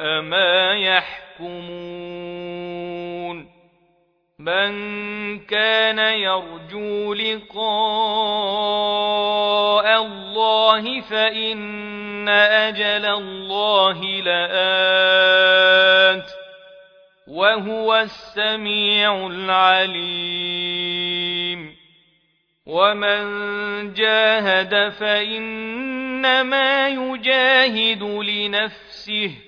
ما يحكمون من كان يرجو لقاء الله فإن أجل الله لآت وهو السميع العليم ومن جاهد فإنما يجاهد لنفسه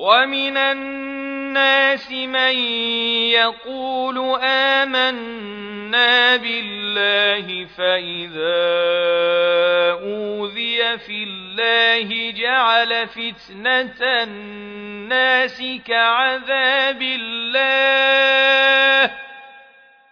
ومن الناس من يقول آمنا بالله فإذا أوذي في الله جعل فتنة الناس كعذاب الله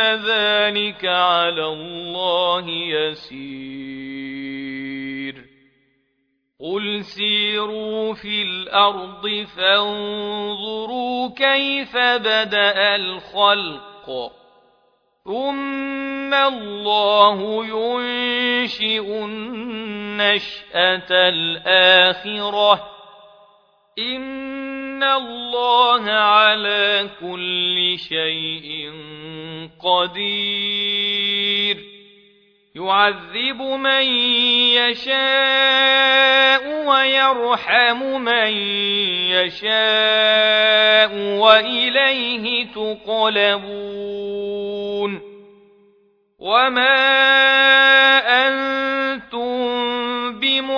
ذلك على الله يسير قل سيروا في الأرض فانظروا كيف بدأ الخلق ثم الله ينشئ النشأة الآخرة إن الله على كل شيء قدير يعذب من يشاء ويرحم من يشاء وإليه تقلبون وما أنتم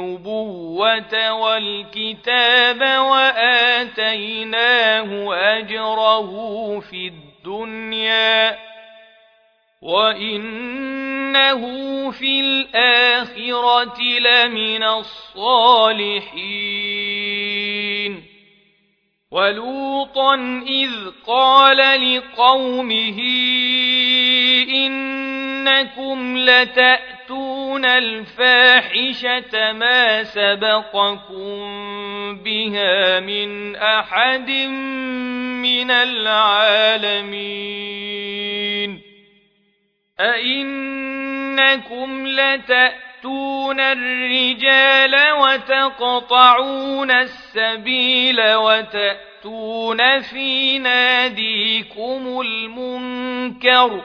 النبوة والكتاب وآتيناه أجره في الدنيا وإنه في الآخرة لمن الصالحين ولوطا إذ قال لقومه إنكم لتأتون الفاحشة ما سبقكم بها من أحد من العالمين أئنكم لتأتون الرجال وتقطعون السبيل وتأتون في ناديكم المنكر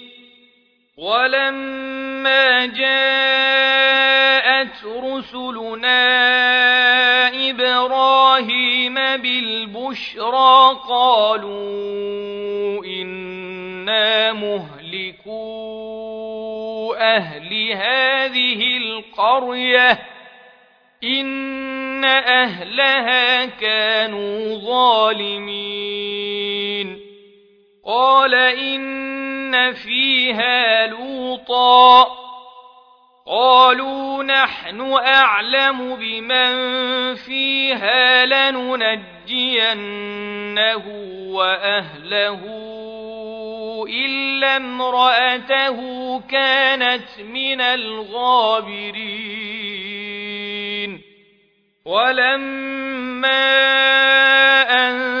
ولما جاءت رسلنا إبراهيم بالبشرى قالوا إنا مهلكو أهل هذه القرية إن أهلها كانوا ظالمين قال إن فيها لوطا قالوا نحن أعلم بمن فيها لننجينه وأهله إلا امرأته كانت من الغابرين ولما أن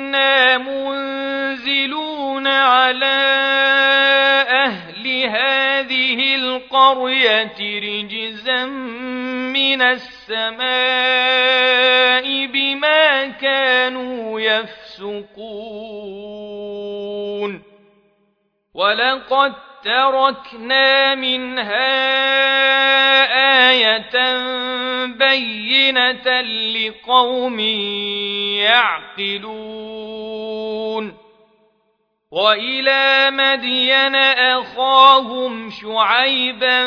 إنا منزلون على أهل هذه القرية رجزا من السماء بما كانوا يفسقون. ولقد تركنا منها آية بينة لقوم يعقلون. وإلى مدين أخاهم شعيبا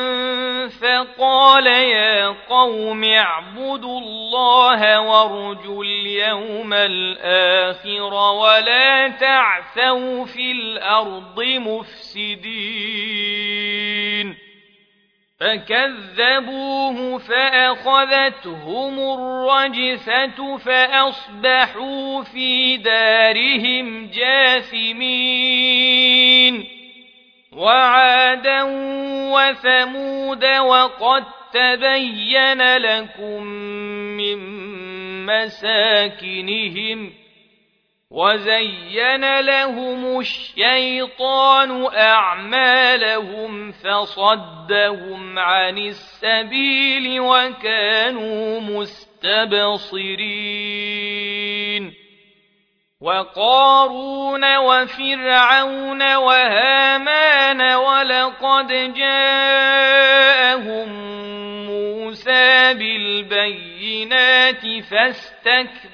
فقال يا قوم اعبدوا الله وارجوا اليوم الآخر ولا تعثوا في الأرض مفسدين. فكذبوه فأخذتهم الرجفة فأصبحوا في دارهم جاثمين. وعادا وثمود وقد تبين لكم من مساكنهم وزين لهم الشيطان أعمالهم فصدهم عن السبيل وكانوا مستبصرين وقارون وفرعون وهامان ولقد جاءهم موسى بالبينات فاستكبروا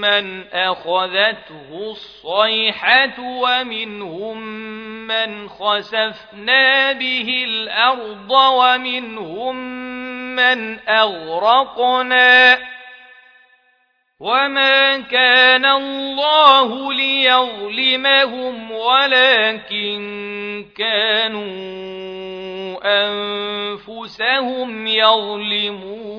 من أخذته الصيحة ومنهم من خسفنا به الأرض ومنهم من أغرقنا وما كان الله ليظلمهم ولكن كانوا أنفسهم يظلمون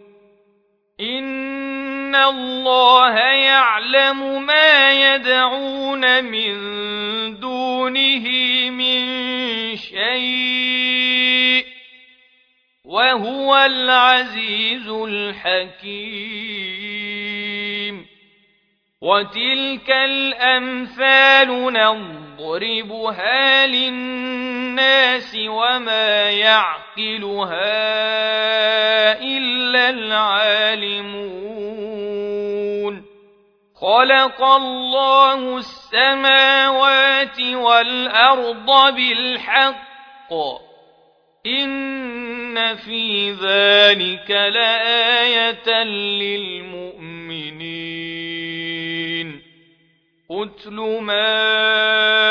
إن الله يعلم ما يدعون من دونه من شيء وهو العزيز الحكيم وتلك الأمثال نضربها للناس وما يعقلها إلا العالمون. خلق الله السماوات والأرض بالحق. إن في ذلك لآية للمؤمنين. أتل ما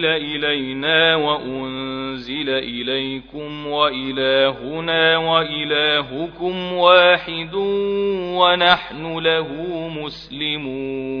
أنزل إلينا وأنزل إليكم وإلهنا وإلهكم واحد ونحن له مسلمون.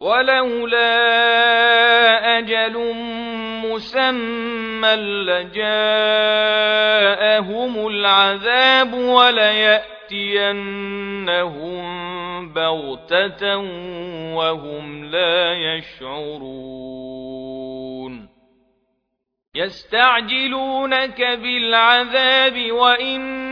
ولولا أجل مسمى لجاءهم العذاب وليأتينهم بغتة وهم لا يشعرون. يستعجلونك بالعذاب وإن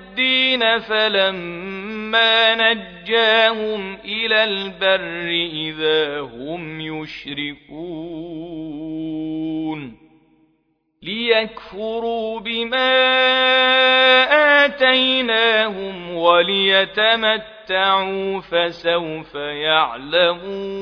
فلما نجاهم إلى البر إذا هم يشركون ليكفروا بما آتيناهم وليتمتعوا فسوف يعلمون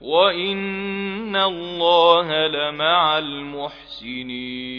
وإن الله لمع المحسنين